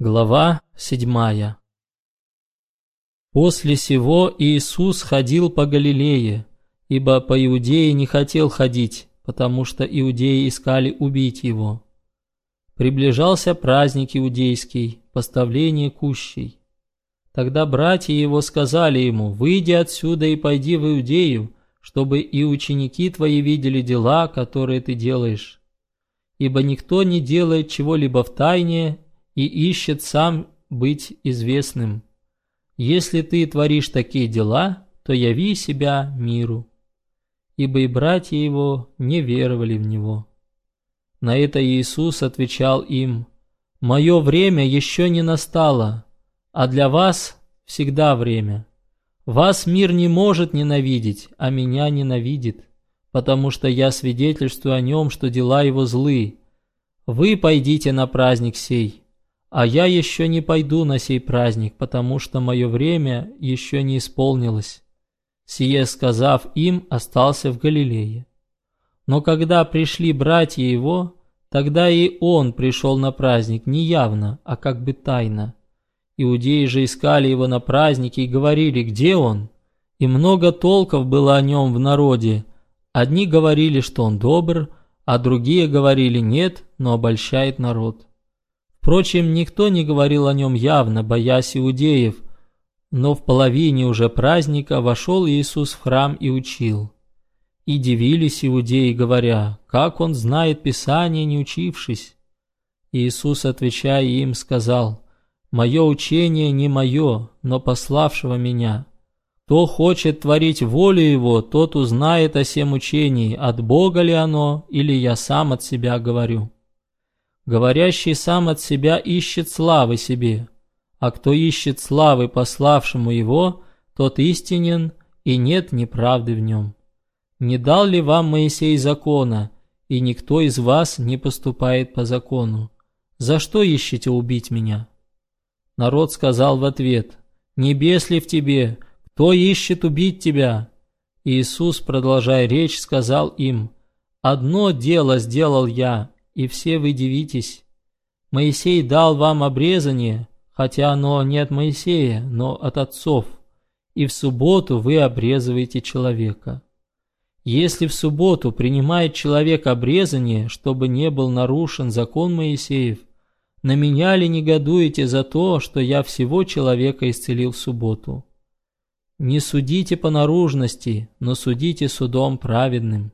Глава седьмая После сего Иисус ходил по Галилее, ибо по Иудее не хотел ходить, потому что иудеи искали убить его. Приближался праздник иудейский, поставление кущей. Тогда братья его сказали ему, «Выйди отсюда и пойди в Иудею, чтобы и ученики твои видели дела, которые ты делаешь. Ибо никто не делает чего-либо в тайне и ищет сам быть известным. Если ты творишь такие дела, то яви себя миру. Ибо и братья его не веровали в него. На это Иисус отвечал им, «Мое время еще не настало, а для вас всегда время. Вас мир не может ненавидеть, а меня ненавидит, потому что я свидетельствую о нем, что дела его злы. Вы пойдите на праздник сей, а я еще не пойду на сей праздник, потому что мое время еще не исполнилось. Сие сказав им, остался в Галилее. Но когда пришли братья его, тогда и он пришел на праздник не явно, а как бы тайно. Иудеи же искали его на празднике и говорили, где он? И много толков было о нем в народе. Одни говорили, что он добр, а другие говорили нет, но обольщает народ. Впрочем, никто не говорил о нем явно, боясь иудеев, но в половине уже праздника вошел Иисус в храм и учил. И дивились иудеи, говоря, как он знает Писание, не учившись. Иисус, отвечая им, сказал, «Мое учение не мое, но пославшего меня. Кто хочет творить волю его, тот узнает о всем учении, от Бога ли оно, или я сам от себя говорю». Говорящий сам от себя ищет славы себе, а кто ищет славы пославшему его, тот истинен, и нет неправды в нем. Не дал ли вам Моисей закона, и никто из вас не поступает по закону? За что ищете убить меня?» Народ сказал в ответ, «Небес ли в тебе? Кто ищет убить тебя?» Иисус, продолжая речь, сказал им, «Одно дело сделал я, и все вы дивитесь. Моисей дал вам обрезание, хотя оно не от Моисея, но от отцов, и в субботу вы обрезываете человека. Если в субботу принимает человек обрезание, чтобы не был нарушен закон Моисеев, на меня ли негодуете за то, что я всего человека исцелил в субботу? Не судите по наружности, но судите судом праведным.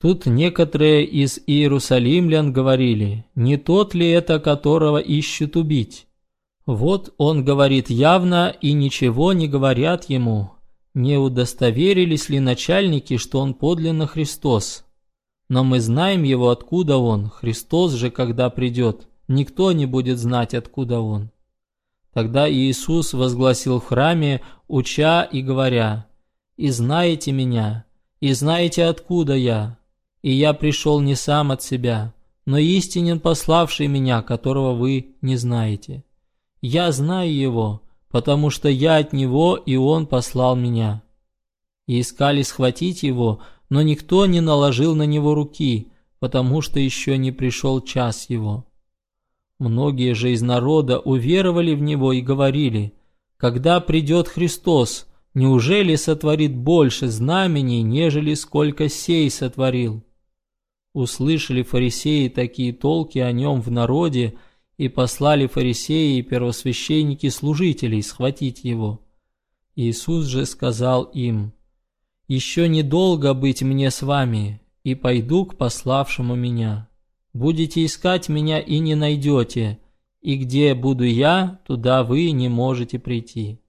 Тут некоторые из иерусалимлян говорили, не тот ли это, которого ищут убить? Вот он говорит явно, и ничего не говорят ему. Не удостоверились ли начальники, что он подлинно Христос? Но мы знаем его, откуда он. Христос же, когда придет, никто не будет знать, откуда он. Тогда Иисус возгласил в храме, уча и говоря, «И знаете меня, и знаете, откуда я, и я пришел не сам от себя, но истинен пославший меня, которого вы не знаете. Я знаю его, потому что я от него, и он послал меня. И искали схватить его, но никто не наложил на него руки, потому что еще не пришел час его. Многие же из народа уверовали в него и говорили, когда придет Христос, неужели сотворит больше знамений, нежели сколько сей сотворил? Услышали фарисеи такие толки о нем в народе, и послали фарисеи и первосвященники служителей схватить его. Иисус же сказал им, «Еще недолго быть мне с вами, и пойду к пославшему меня. Будете искать меня и не найдете, и где буду я, туда вы не можете прийти».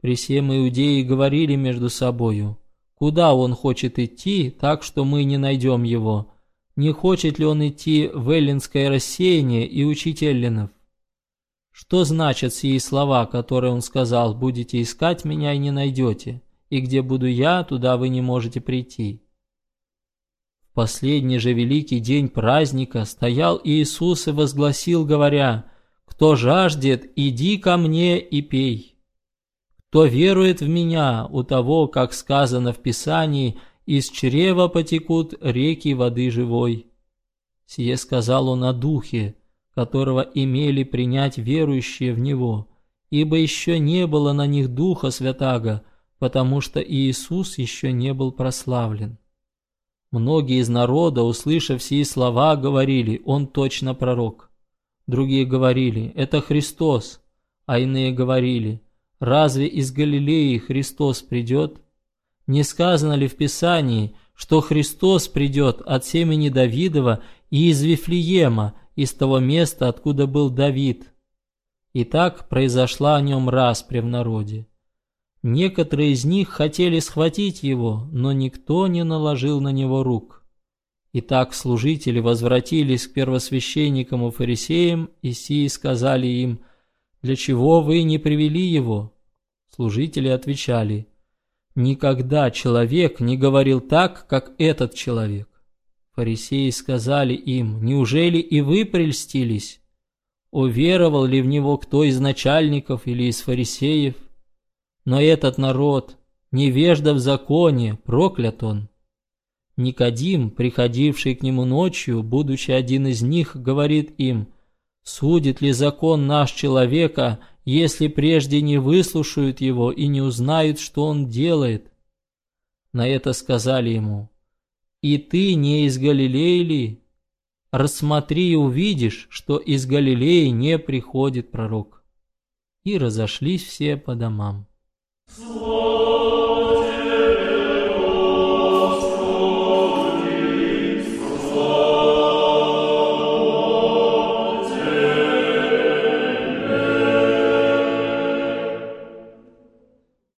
При всем иудеи говорили между собою, Куда он хочет идти, так что мы не найдем его? Не хочет ли он идти в эллинское рассеяние и учить эллинов? Что значат сии слова, которые он сказал, «Будете искать меня и не найдете, и где буду я, туда вы не можете прийти»? В последний же великий день праздника стоял Иисус и возгласил, говоря, «Кто жаждет, иди ко мне и пей». Кто верует в меня, у того, как сказано в Писании, из чрева потекут реки воды живой. Сие сказал он о духе, которого имели принять верующие в Него, ибо еще не было на них Духа Святаго, потому что Иисус еще не был прославлен. Многие из народа, услышав сии слова, говорили, «Он точно пророк». Другие говорили, «Это Христос», а иные говорили, «Разве из Галилеи Христос придет?» Не сказано ли в Писании, что Христос придет от семени Давидова и из Вифлеема, из того места, откуда был Давид? И так произошла о нем распря в народе. Некоторые из них хотели схватить его, но никто не наложил на него рук. Итак, служители возвратились к первосвященникам и фарисеям, и сии сказали им, «Для чего вы не привели его?» Служители отвечали, «Никогда человек не говорил так, как этот человек». Фарисеи сказали им, «Неужели и вы прельстились? Уверовал ли в него кто из начальников или из фарисеев?» Но этот народ, невежда в законе, проклят он. Никодим, приходивший к нему ночью, будучи один из них, говорит им, «Судит ли закон наш человека, если прежде не выслушают его и не узнают, что он делает?» На это сказали ему, «И ты не из Галилеи ли? Рассмотри и увидишь, что из Галилеи не приходит пророк». И разошлись все по домам. Слово